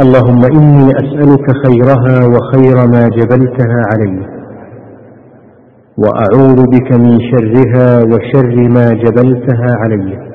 اللهم إني أسألك خيرها وخير ما جبلتها عليه وأعوذ بك من شرها وشر ما جبلتها عليه